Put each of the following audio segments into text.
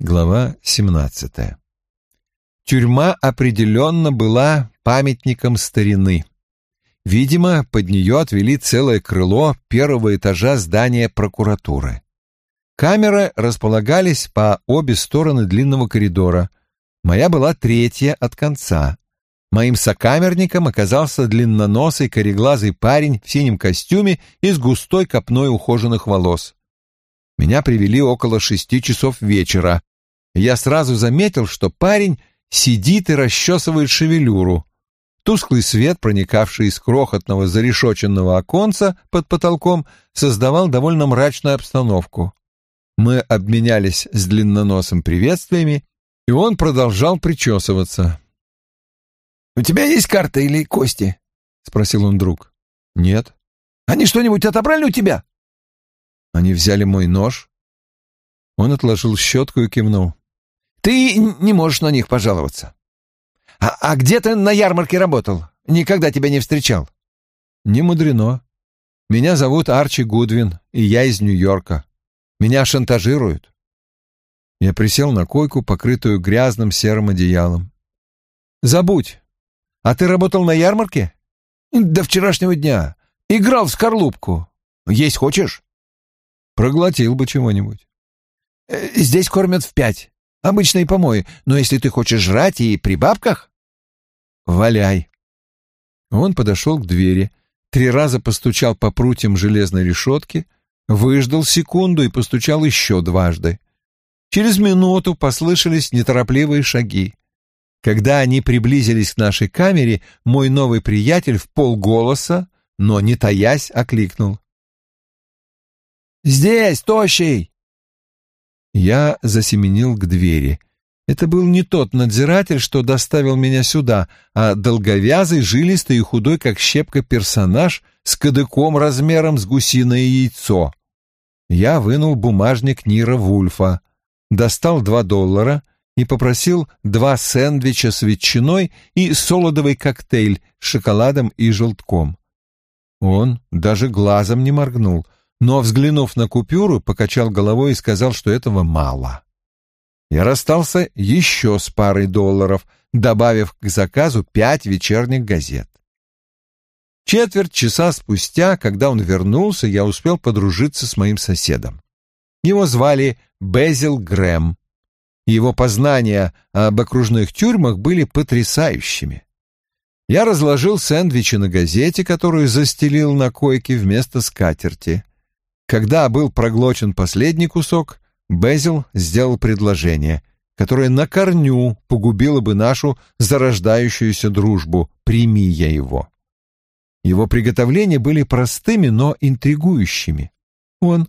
Глава 17. Тюрьма определенно была памятником старины. Видимо, под нее отвели целое крыло первого этажа здания прокуратуры. Камеры располагались по обе стороны длинного коридора. Моя была третья от конца. Моим сокамерником оказался длинноносый кореглазый парень в синем костюме и с густой копной ухоженных волос. Меня привели около шести часов вечера. Я сразу заметил, что парень сидит и расчесывает шевелюру. Тусклый свет, проникавший из крохотного зарешоченного оконца под потолком, создавал довольно мрачную обстановку. Мы обменялись с длинноносом приветствиями, и он продолжал причесываться. «У тебя есть карта или кости?» — спросил он друг. «Нет». «Они что-нибудь отобрали у тебя?» Они взяли мой нож. Он отложил щетку и кивнул. Ты не можешь на них пожаловаться. А, а где ты на ярмарке работал? Никогда тебя не встречал. Не мудрено. Меня зовут Арчи Гудвин, и я из Нью-Йорка. Меня шантажируют. Я присел на койку, покрытую грязным серым одеялом. Забудь. А ты работал на ярмарке? До вчерашнего дня. Играл в скорлупку. Есть хочешь? Проглотил бы чего-нибудь. Э, здесь кормят в пять. Обычные помои. Но если ты хочешь жрать и при бабках... Валяй. Он подошел к двери, три раза постучал по прутьям железной решетки, выждал секунду и постучал еще дважды. Через минуту послышались неторопливые шаги. Когда они приблизились к нашей камере, мой новый приятель в полголоса, но не таясь, окликнул. «Здесь, тощий!» Я засеменил к двери. Это был не тот надзиратель, что доставил меня сюда, а долговязый, жилистый и худой, как щепка, персонаж с кадыком размером с гусиное яйцо. Я вынул бумажник Нира Вульфа, достал два доллара и попросил два сэндвича с ветчиной и солодовый коктейль с шоколадом и желтком. Он даже глазом не моргнул — но, взглянув на купюру, покачал головой и сказал, что этого мало. Я расстался еще с парой долларов, добавив к заказу пять вечерних газет. Четверть часа спустя, когда он вернулся, я успел подружиться с моим соседом. Его звали Безил Грэм. Его познания об окружных тюрьмах были потрясающими. Я разложил сэндвичи на газете, которую застелил на койке вместо скатерти. Когда был проглочен последний кусок, Безил сделал предложение, которое на корню погубило бы нашу зарождающуюся дружбу, прими я его. Его приготовления были простыми, но интригующими. Он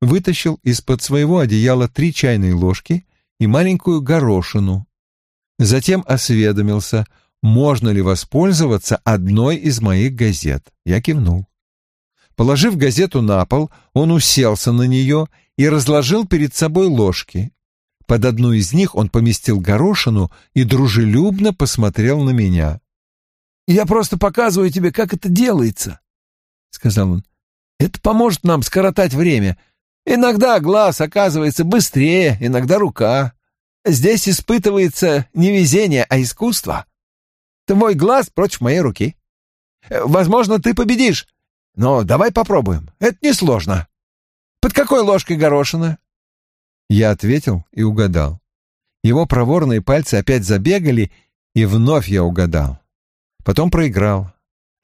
вытащил из-под своего одеяла три чайные ложки и маленькую горошину. Затем осведомился, можно ли воспользоваться одной из моих газет. Я кивнул. Положив газету на пол, он уселся на нее и разложил перед собой ложки. Под одну из них он поместил горошину и дружелюбно посмотрел на меня. «Я просто показываю тебе, как это делается», — сказал он. «Это поможет нам скоротать время. Иногда глаз оказывается быстрее, иногда рука. Здесь испытывается не везение, а искусство. Твой глаз против моей руки. Возможно, ты победишь, но давай попробуем. Это несложно. Под какой ложкой горошина?» Я ответил и угадал. Его проворные пальцы опять забегали, и вновь я угадал. Потом проиграл.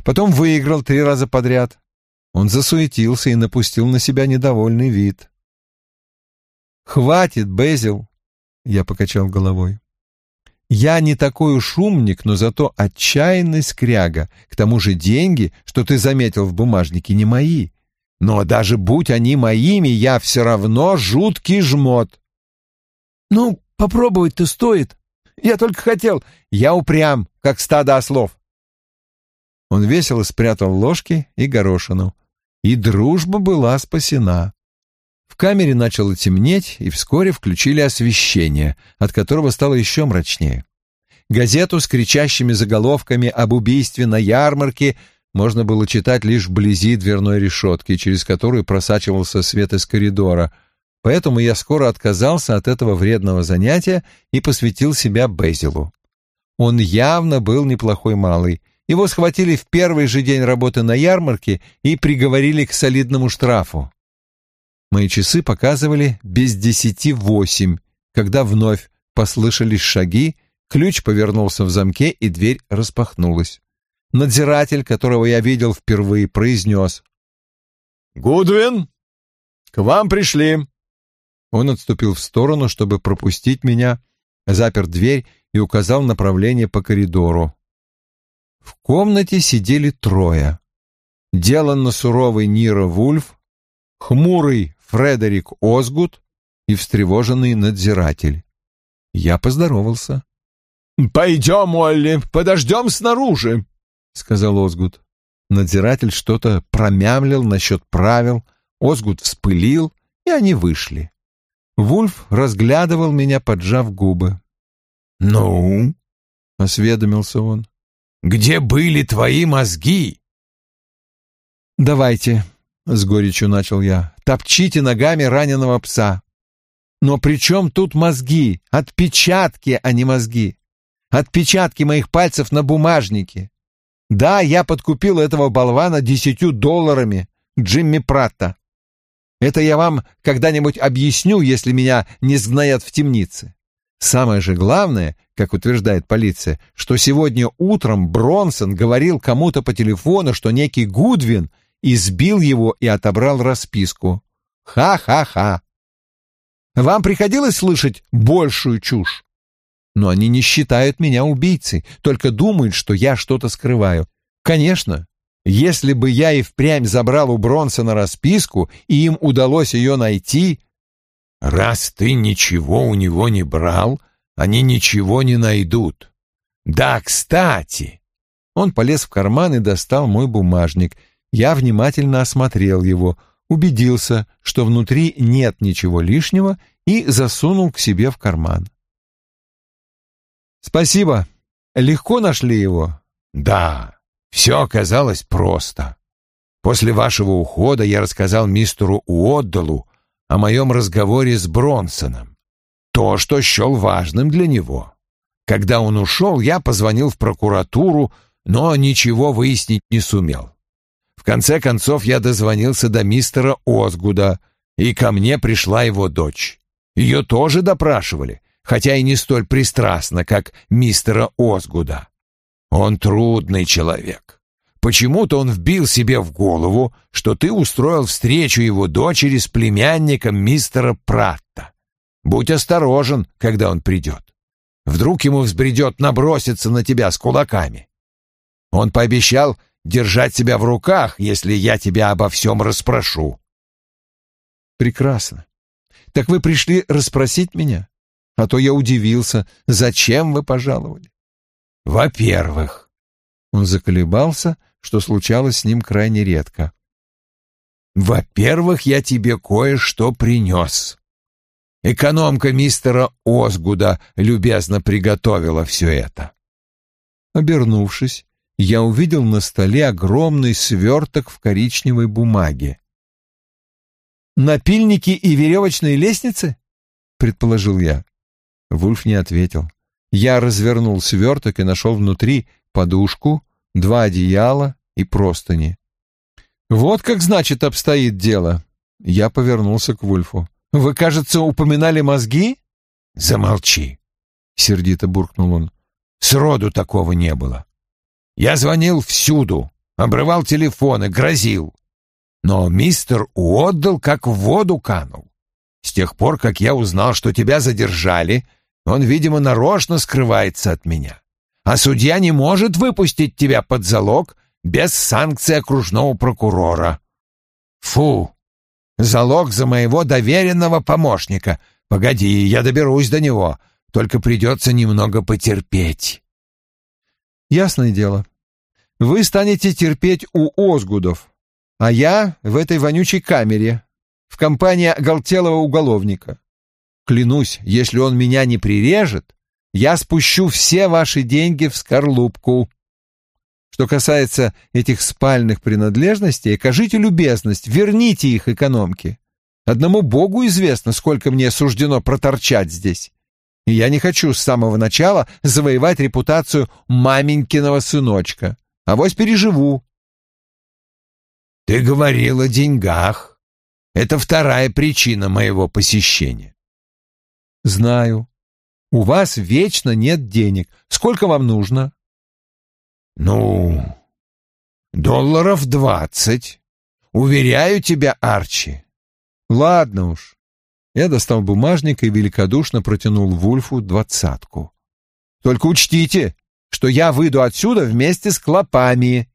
Потом выиграл три раза подряд. Он засуетился и напустил на себя недовольный вид. «Хватит, Безил!» — я покачал головой. Я не такой уж умник, но зато отчаянный скряга. К тому же деньги, что ты заметил в бумажнике, не мои. Но даже будь они моими, я все равно жуткий жмот. Ну, попробовать-то стоит. Я только хотел. Я упрям, как стадо ослов. Он весело спрятал ложки и горошину. И дружба была спасена. В камере начало темнеть, и вскоре включили освещение, от которого стало еще мрачнее. Газету с кричащими заголовками об убийстве на ярмарке можно было читать лишь вблизи дверной решетки, через которую просачивался свет из коридора. поэтому я скоро отказался от этого вредного занятия и посвятил себя Безилу. Он явно был неплохой малый. Его схватили в первый же день работы на ярмарке и приговорили к солидному штрафу. Мои часы показывали без десяти восемь, когда вновь послышались шаги, ключ повернулся в замке, и дверь распахнулась. Надзиратель, которого я видел впервые, произнес. «Гудвин, к вам пришли!» Он отступил в сторону, чтобы пропустить меня, запер дверь и указал направление по коридору. В комнате сидели трое. Деланно суровый Нира Вульф, хмурый Фредерик Озгуд и встревоженный надзиратель. Я поздоровался. «Пойдем, Олли, подождем снаружи», — сказал Озгуд. Надзиратель что-то промямлил насчет правил, Озгуд вспылил, и они вышли. Вульф разглядывал меня, поджав губы. «Ну?» — осведомился он. «Где были твои мозги?» «Давайте», — с горечью начал я, — «топчите ногами раненого пса». «Но при чем тут мозги? Отпечатки, а не мозги. Отпечатки моих пальцев на бумажнике. Да, я подкупил этого болвана десятью долларами, Джимми Пратта. Это я вам когда-нибудь объясню, если меня не сгноят в темнице. Самое же главное, как утверждает полиция, что сегодня утром Бронсон говорил кому-то по телефону, что некий Гудвин избил его и отобрал расписку. Ха-ха-ха. Вам приходилось слышать большую чушь? Но они не считают меня убийцей, только думают, что я что-то скрываю. Конечно, если бы я и впрямь забрал у Бронсона расписку, и им удалось ее найти, Раз ты ничего у него не брал, они ничего не найдут. Да, кстати. Он полез в карман и достал мой бумажник. Я внимательно осмотрел его, убедился, что внутри нет ничего лишнего, и засунул к себе в карман. «Спасибо. Легко нашли его?» «Да, все оказалось просто. После вашего ухода я рассказал мистеру Уотдалу о моем разговоре с Бронсоном. То, что счел важным для него. Когда он ушел, я позвонил в прокуратуру, но ничего выяснить не сумел. Конце концов я дозвонился до мистера Озгуда, и ко мне пришла его дочь. Ее тоже допрашивали, хотя и не столь пристрастно, как мистера Озгуда. Он трудный человек. Почему-то он вбил себе в голову, что ты устроил встречу его дочери с племянником мистера Пратта. Будь осторожен, когда он придет. Вдруг ему взбредет наброситься на тебя с кулаками. Он пообещал держать себя в руках, если я тебя обо всем расспрошу. Прекрасно. Так вы пришли расспросить меня? А то я удивился, зачем вы пожаловали? Во-первых, он заколебался, что случалось с ним крайне редко. «Во-первых, я тебе кое-что принес. Экономка мистера Озгуда любезно приготовила все это». Обернувшись, я увидел на столе огромный сверток в коричневой бумаге. «Напильники и веревочные лестницы?» — предположил я. Вульф не ответил. Я развернул сверток и нашел внутри подушку, два одеяла и простыни. «Вот как, значит, обстоит дело!» Я повернулся к Вульфу. «Вы, кажется, упоминали мозги?» «Замолчи!» — сердито буркнул он. «Сроду такого не было. Я звонил всюду, обрывал телефоны, грозил. Но мистер Уотдал как в воду канул. С тех пор, как я узнал, что тебя задержали, он, видимо, нарочно скрывается от меня а судья не может выпустить тебя под залог без санкции окружного прокурора. Фу! Залог за моего доверенного помощника. Погоди, я доберусь до него, только придется немного потерпеть. Ясное дело. Вы станете терпеть у Озгудов, а я в этой вонючей камере, в компании оголтелого уголовника. Клянусь, если он меня не прирежет, я спущу все ваши деньги в скорлупку. Что касается этих спальных принадлежностей, окажите любезность, верните их экономке. Одному Богу известно, сколько мне суждено проторчать здесь. И я не хочу с самого начала завоевать репутацию маменькиного сыночка. А вось переживу. Ты говорил о деньгах. Это вторая причина моего посещения. Знаю. У вас вечно нет денег. Сколько вам нужно? Ну, долларов двадцать. Уверяю тебя, Арчи. Ладно уж. Я достал бумажник и великодушно протянул Вульфу двадцатку. Только учтите, что я выйду отсюда вместе с клопами.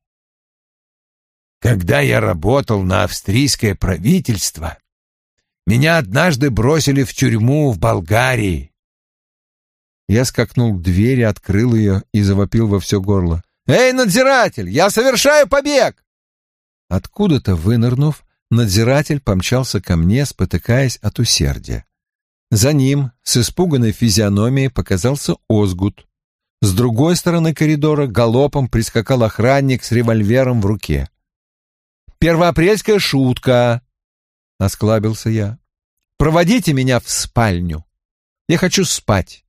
Когда я работал на австрийское правительство, меня однажды бросили в тюрьму в Болгарии. Я скакнул к двери, открыл ее и завопил во все горло. «Эй, надзиратель, я совершаю побег!» Откуда-то вынырнув, надзиратель помчался ко мне, спотыкаясь от усердия. За ним с испуганной физиономией показался Озгут. С другой стороны коридора галопом прискакал охранник с револьвером в руке. «Первоапрельская шутка!» — осклабился я. «Проводите меня в спальню. Я хочу спать.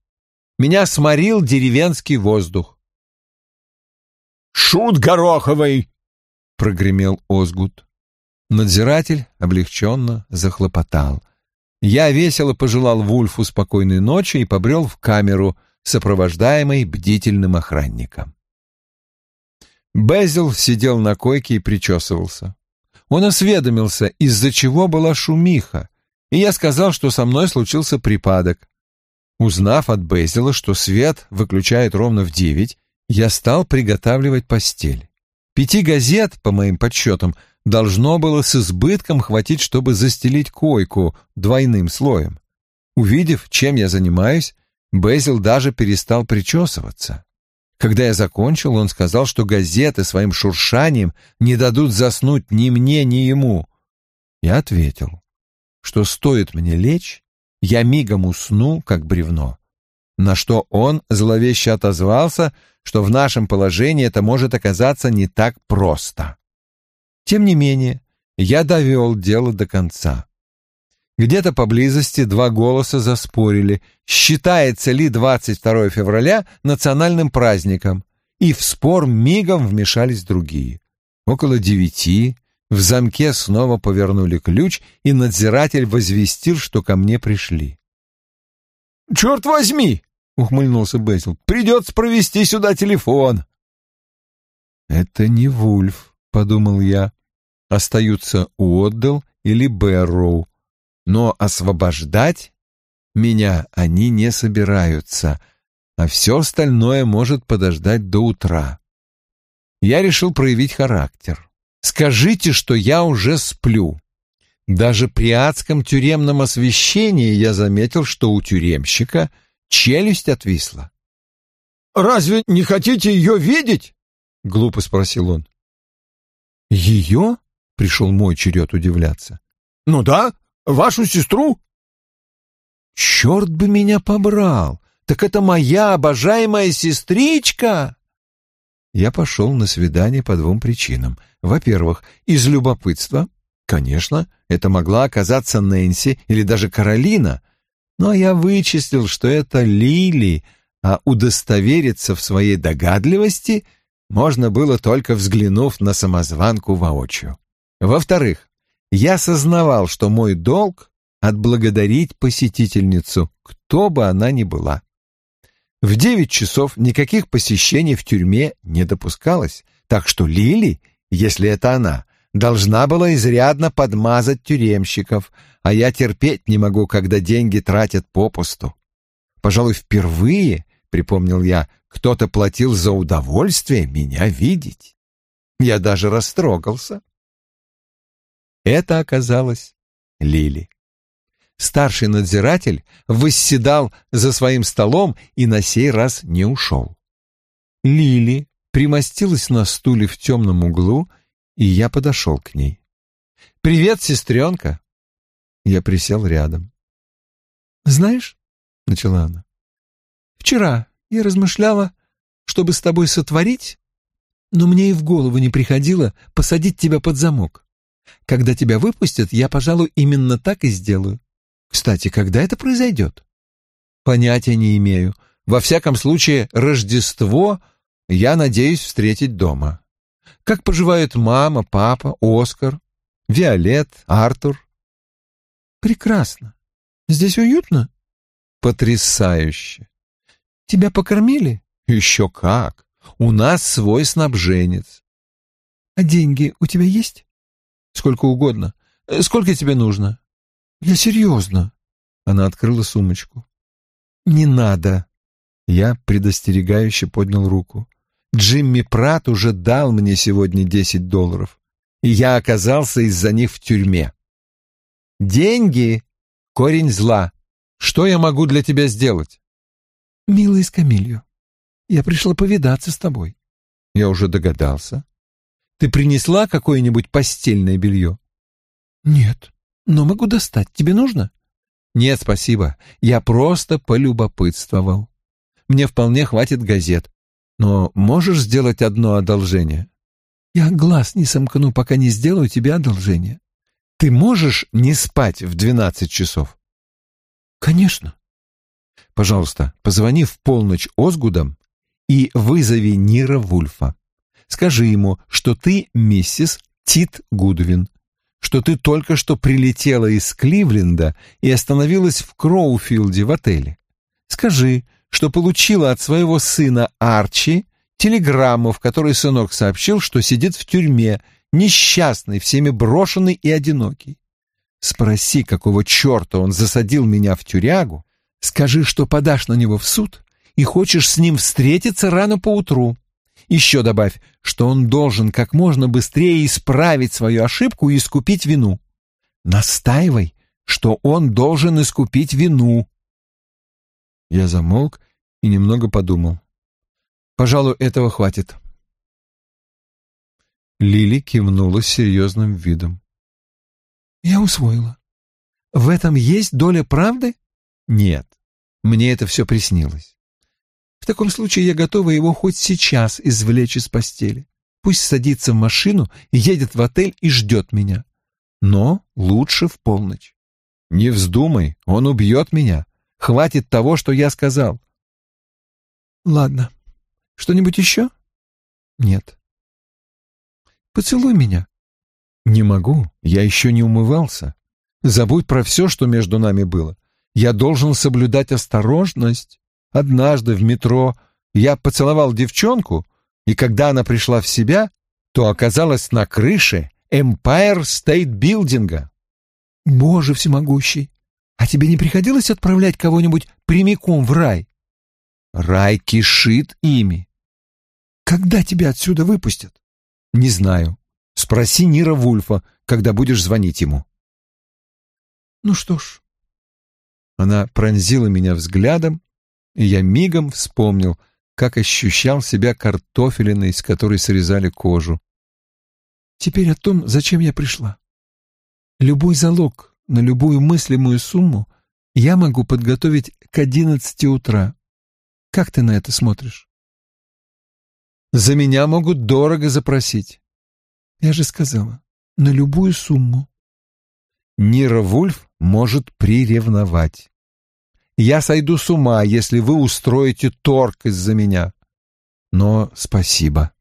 Меня сморил деревенский воздух». «Шут Гороховый!» — прогремел Озгут. Надзиратель облегченно захлопотал. Я весело пожелал Вульфу спокойной ночи и побрел в камеру, сопровождаемый бдительным охранником. Безил сидел на койке и причесывался. Он осведомился, из-за чего была шумиха, и я сказал, что со мной случился припадок. Узнав от Безила, что свет выключает ровно в девять, я стал приготавливать постель. Пяти газет, по моим подсчетам, должно было с избытком хватить, чтобы застелить койку двойным слоем. Увидев, чем я занимаюсь, Безил даже перестал причесываться. Когда я закончил, он сказал, что газеты своим шуршанием не дадут заснуть ни мне, ни ему. Я ответил, что стоит мне лечь, я мигом усну, как бревно. На что он зловеще отозвался, что в нашем положении это может оказаться не так просто. Тем не менее, я довел дело до конца. Где-то поблизости два голоса заспорили, считается ли 22 февраля национальным праздником, и в спор мигом вмешались другие. Около девяти в замке снова повернули ключ, и надзиратель возвестил, что ко мне пришли. «Черт возьми!» — ухмыльнулся Безил. «Придется провести сюда телефон». «Это не Вульф», — подумал я. «Остаются Уотдел или Бэрроу но освобождать меня они не собираются, а все остальное может подождать до утра. Я решил проявить характер. Скажите, что я уже сплю. Даже при адском тюремном освещении я заметил, что у тюремщика челюсть отвисла. «Разве не хотите ее видеть?» — глупо спросил он. «Ее?» — пришел мой черед удивляться. «Ну да, Вашу сестру?» «Черт бы меня побрал! Так это моя обожаемая сестричка!» Я пошел на свидание по двум причинам. Во-первых, из любопытства. Конечно, это могла оказаться Нэнси или даже Каролина, но я вычислил, что это Лили, а удостовериться в своей догадливости можно было только взглянув на самозванку воочию. Во-вторых, я сознавал, что мой долг — отблагодарить посетительницу, кто бы она ни была. В девять часов никаких посещений в тюрьме не допускалось, так что Лили, если это она, должна была изрядно подмазать тюремщиков, а я терпеть не могу, когда деньги тратят попусту. Пожалуй, впервые, припомнил я, кто-то платил за удовольствие меня видеть. Я даже растрогался. Это оказалось Лили. Старший надзиратель восседал за своим столом и на сей раз не ушел. Лили примостилась на стуле в темном углу, и я подошел к ней. «Привет, сестренка!» Я присел рядом. «Знаешь, — начала она, — вчера я размышляла, чтобы с тобой сотворить, но мне и в голову не приходило посадить тебя под замок. Когда тебя выпустят, я, пожалуй, именно так и сделаю. Кстати, когда это произойдет? Понятия не имею. Во всяком случае, Рождество я надеюсь встретить дома. Как поживают мама, папа, Оскар, Виолет, Артур? Прекрасно. Здесь уютно? Потрясающе. Тебя покормили? Еще как. У нас свой снабженец. А деньги у тебя есть? Сколько угодно. Э, сколько тебе нужно? Я серьезно. Она открыла сумочку. Не надо. Я предостерегающе поднял руку. Джимми Прат уже дал мне сегодня десять долларов, и я оказался из-за них в тюрьме. Деньги — корень зла. Что я могу для тебя сделать? Милый Скамилью, я пришла повидаться с тобой. Я уже догадался. Ты принесла какое-нибудь постельное белье? Нет, но могу достать. Тебе нужно? Нет, спасибо. Я просто полюбопытствовал. Мне вполне хватит газет. Но можешь сделать одно одолжение? Я глаз не сомкну, пока не сделаю тебе одолжение. Ты можешь не спать в двенадцать часов? Конечно. Пожалуйста, позвони в полночь Озгудам и вызови Нира Вульфа. Скажи ему, что ты миссис Тит Гудвин, что ты только что прилетела из Кливленда и остановилась в Кроуфилде в отеле. Скажи, что получила от своего сына Арчи телеграмму, в которой сынок сообщил, что сидит в тюрьме, несчастный, всеми брошенный и одинокий. Спроси, какого черта он засадил меня в тюрягу, скажи, что подашь на него в суд и хочешь с ним встретиться рано поутру. Еще добавь, что он должен как можно быстрее исправить свою ошибку и искупить вину. Настаивай, что он должен искупить вину. Я замолк и немного подумал. Пожалуй, этого хватит. Лили кивнула серьезным видом. Я усвоила. В этом есть доля правды? Нет, мне это все приснилось. В таком случае я готова его хоть сейчас извлечь из постели. Пусть садится в машину, едет в отель и ждет меня. Но лучше в полночь. Не вздумай, он убьет меня. Хватит того, что я сказал. Ладно. Что-нибудь еще? Нет. Поцелуй меня. Не могу, я еще не умывался. Забудь про все, что между нами было. Я должен соблюдать осторожность. Однажды в метро я поцеловал девчонку, и когда она пришла в себя, то оказалась на крыше Empire State Билдинга. Боже всемогущий! А тебе не приходилось отправлять кого-нибудь прямиком в рай? Рай кишит ими. Когда тебя отсюда выпустят? Не знаю. Спроси Нира Вульфа, когда будешь звонить ему. Ну что ж. Она пронзила меня взглядом, и я мигом вспомнил, как ощущал себя картофелиной, из которой срезали кожу. Теперь о том, зачем я пришла. Любой залог на любую мыслимую сумму я могу подготовить к одиннадцати утра. Как ты на это смотришь? За меня могут дорого запросить. Я же сказала, на любую сумму. Нира Вульф может приревновать. Я сойду с ума, если вы устроите торг из-за меня. Но спасибо.